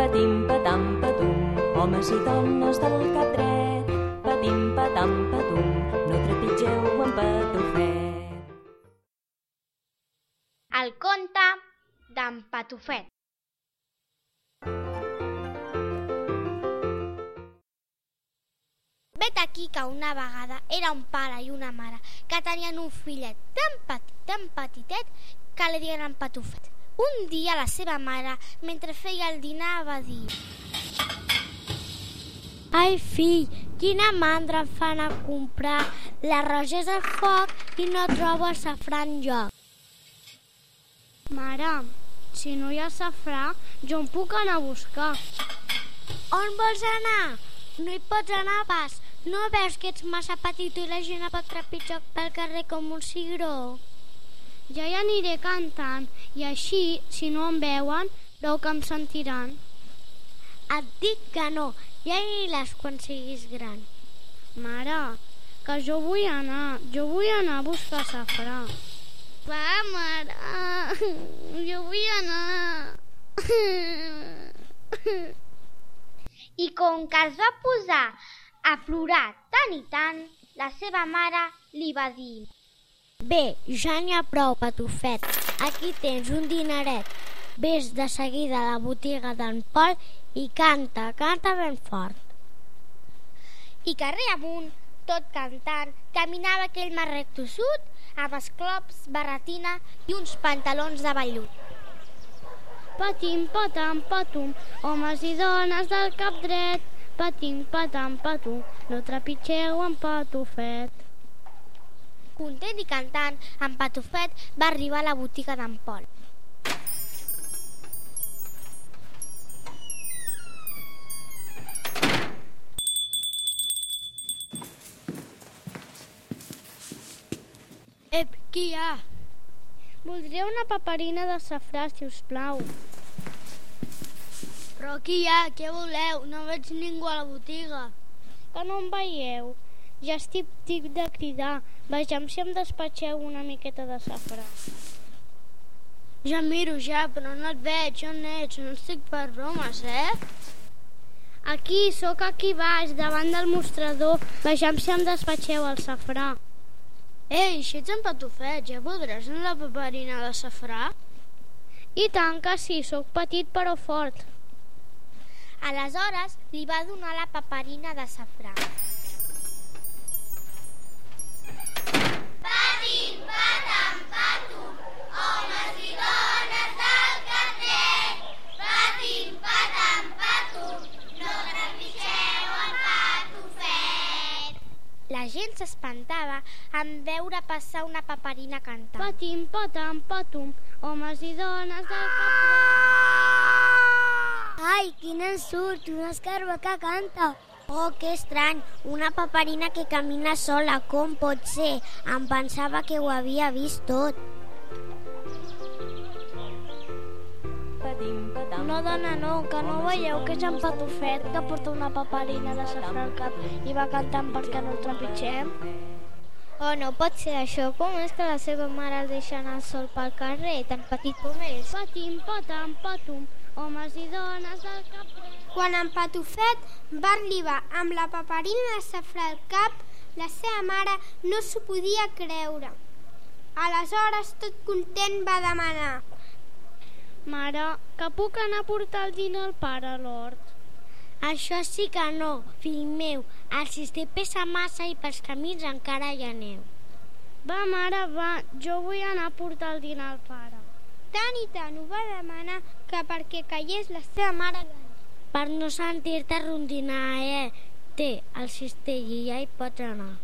Patim, patam, patum, homes i dones del cap dret. Patim, patam, patum, no trepitgeu en patufet. El conte d'en Patufet. Vet aquí que una vegada era un pare i una mare que tenien un fillet tan petit, tan petitet, que li dien en Patufet. Un dia la seva mare, mentre feia el dinar, va dir Ai, fill, quina mandra fan a comprar les roges de foc i no trobo el safrà enlloc. Mare, si no hi ha safrà, jo em puc anar a buscar. On vols anar? No hi pots anar pas. No veus que ets massa petit i la gent pot trepitjar pel carrer com un cigró? Ja hi aniré cantant i així, si no em veuen, veu que em sentiran. Et dic que no, ja aniràs quan siguis gran. Mare, que jo vull anar, jo vull anar a buscar safrà. Va, mare, jo vull anar. I com que es va posar a plorar tant i tant, la seva mare li va dir Bé, ja n'hi ha prou, patufet. Aquí tens un dineret. Ves de seguida a la botiga d'en Pol i canta, canta ben fort. I carrer amunt, tot cantant, caminava aquell marrec tossut amb esclops, barretina i uns pantalons de vellut. Patim, patam, patum, homes i dones del cap dret. Patim, patam, patum, no trepitgeu en patufet. Content i cantant, en Patufet va arribar a la botiga d'en Pol. Ep, qui hi ha? Voldria una paperina de safrà, si us plau. Però qui hi ha? Què voleu? No veig ningú a la botiga. Que no em veieu? Ja estic tip de cridar. Vejam si em despatxeu una miqueta de safrà. Ja miro ja, però no et veig. On ets? No estic per bromes, eh? Aquí, sóc aquí baix, davant del mostrador. Vejam si em despatxeu el safrà. Ei, si ets en patufet, ja podràs anar la paperina de safrà? I tant que sí, sóc petit però fort. Aleshores li va donar la paperina de safrà. Patim, patam, patum, homes i dones del carrer. Patim, patam, patum, no trepitgeu en patufet. La gent s'espantava en veure passar una paperina cantant. Patim, patam, patum, homes i dones del Ai, quin ensurt, una escarba que canta. Oh, que estrany, una paperina que camina sola, com pot ser? Em pensava que ho havia vist tot. Patim, patam, No, dona, no, que no veieu que és en Patufet que porta una paperina de safrà cap i va cantant perquè no el trepitgem? Oh, no pot ser això. Com és que la seva mare el deixa anar sol pel carrer, tan petit com és? Patim, patam, patum, homes i dones del cap... Quan en Patufet va arribar amb la paperina de safrà al cap, la seva mare no s'ho podia creure. Aleshores, tot content, va demanar Mare, que puc anar a portar el dinar al pare a l'hort? Això sí que no, fill meu. El cister pesa massa i pels camins encara hi aneu. Va, mare, va, jo vull anar a portar el dinar al pare. tant i tant ho va demanar que perquè callés la seva mare Per no sentir-te rondinar, eh? Té el cistell i ja hi pots anar.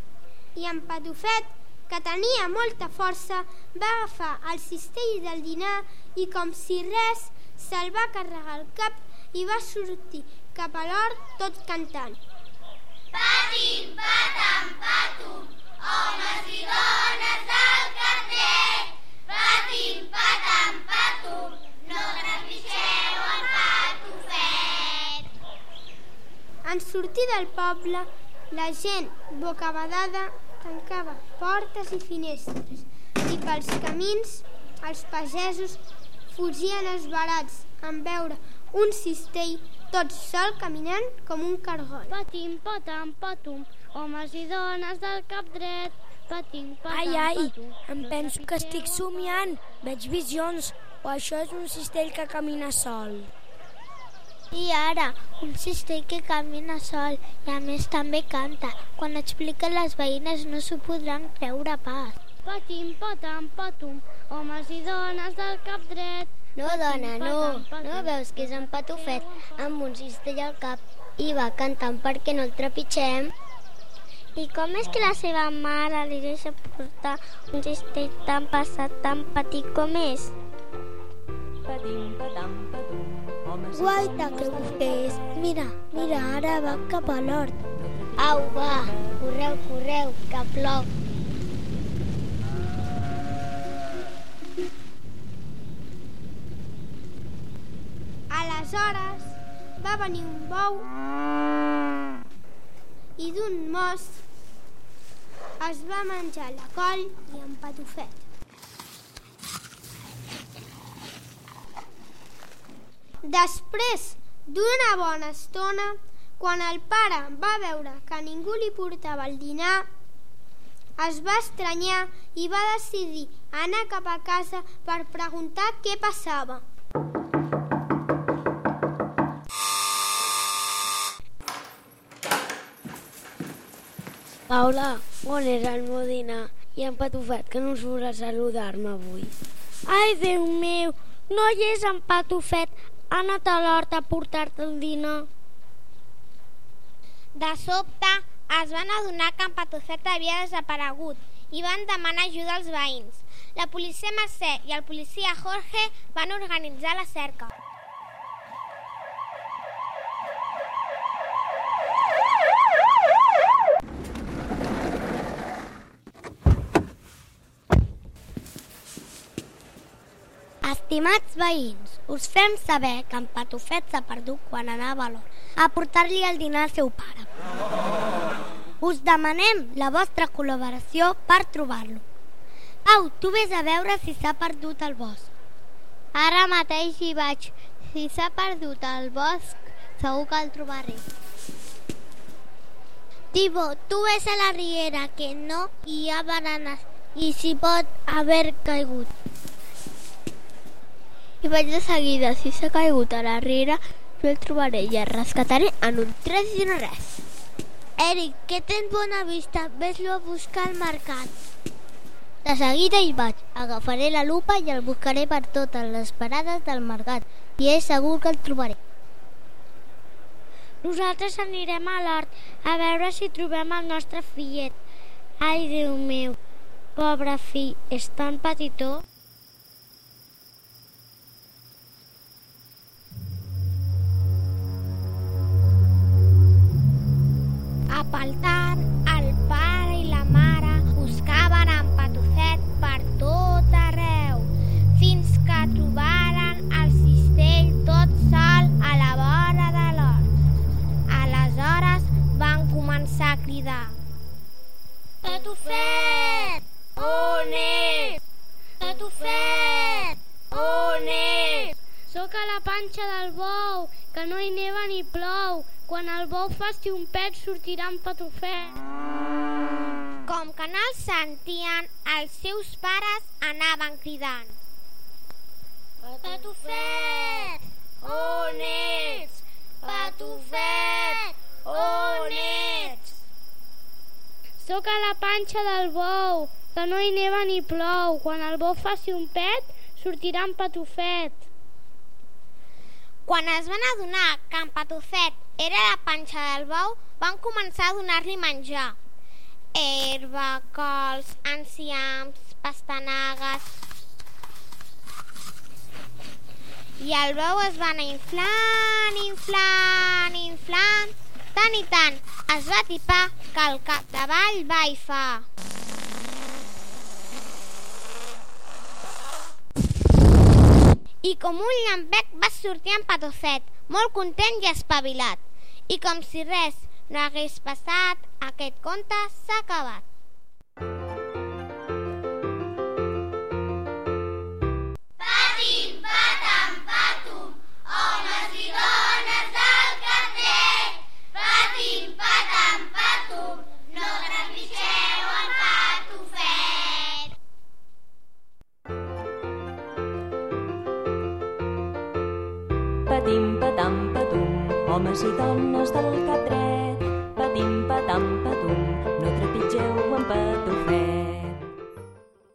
I en Patufet, que tenia molta força, va agafar el cistell del dinar i com si res se'l va carregar al cap i va sortir cap a l'hort tot cantant. Patim, patam, patum, homes i dones del carrer. Patim, patam, patum, no trepitgeu en patufet. En sortir del poble, la gent, bocabadada, tancava portes i finestres i pels camins els pagesos fugien esbarats en veure un cistell tot sol caminant com un cargol. Patim, patam, patum, homes i dones del cap dret. Patim, patam, Ai, ai, patum. em no penso que estic somiant. Veig visions. O això és un cistell que camina sol. I ara, un cistell que camina sol i a més també canta. Quan explica les veïnes no s'ho podran creure pas. Patim, patam, patum, homes i dones del cap dret. No, dona, no. No veus que és en Patufet amb un cistell al cap i va cantant perquè no el trepitgem? I com és que la seva mare li deixa portar un cistell tan passat, tan petit com és? Patim, patam, patum, homes i Guaita, que vostès! Mira, mira, ara va cap a l'hort. Au, va, correu, correu, que plou. Aleshores va venir un bou i d'un mos es va menjar la coll i en patufet. Després d'una bona estona, quan el pare va veure que ningú li portava el dinar, es va estranyar i va decidir anar cap a casa per preguntar què passava. Paula, on és el meu dinar? I en Patufet, que no surt a saludar-me avui. Ai, Déu meu, no hi és en Patufet. Ha anat a l'hort a portar-te el dinar. De sobte, es van adonar que en Patufet havia desaparegut i van demanar ajuda als veïns. La policia Mercè i el policia Jorge van organitzar la cerca. Estimats veïns, us fem saber que en Patufet s'ha perdut quan anava a l'hort a portar-li el dinar al seu pare. Us demanem la vostra col·laboració per trobar-lo. Au, tu vés a veure si s'ha perdut al bosc. Ara mateix hi vaig. Si s'ha perdut al bosc, segur que el trobaré. Tibo, tu ves a la riera que no hi ha bananes i s'hi pot haver caigut. I vaig de seguida, si s'ha caigut a la riera, jo el trobaré i el rescataré en un tres i no res. Eric, que tens bona vista, ves-lo a buscar al mercat. De seguida hi vaig, agafaré la lupa i el buscaré per totes les parades del mercat i és segur que el trobaré. Nosaltres anirem a l'hort a veure si trobem el nostre fillet. Ai, Déu meu, pobre fill, és tan petitó. No hi neva ni plou. Quan el bou pet sortirà en patufet. Com que no els sentien, els seus pares anaven cridant. Patufet! On ets? Patufet! On ets? Sóc a la panxa del bou, que no hi neva ni plou. Quan el bou faci un pet, sortirà en patufet. Quan es van adonar que en Patufet era la panxa del bou, van començar a donar-li menjar. Herba, cols, enciams, pastanagues... I el bou es va anar inflant, inflant, inflant... Tant i tant es va tipar que al capdavall va i fa. I com un llampec va sortir en Patufet, molt content i espavilat. I com si res no hagués passat, aquest conte s'ha acabat.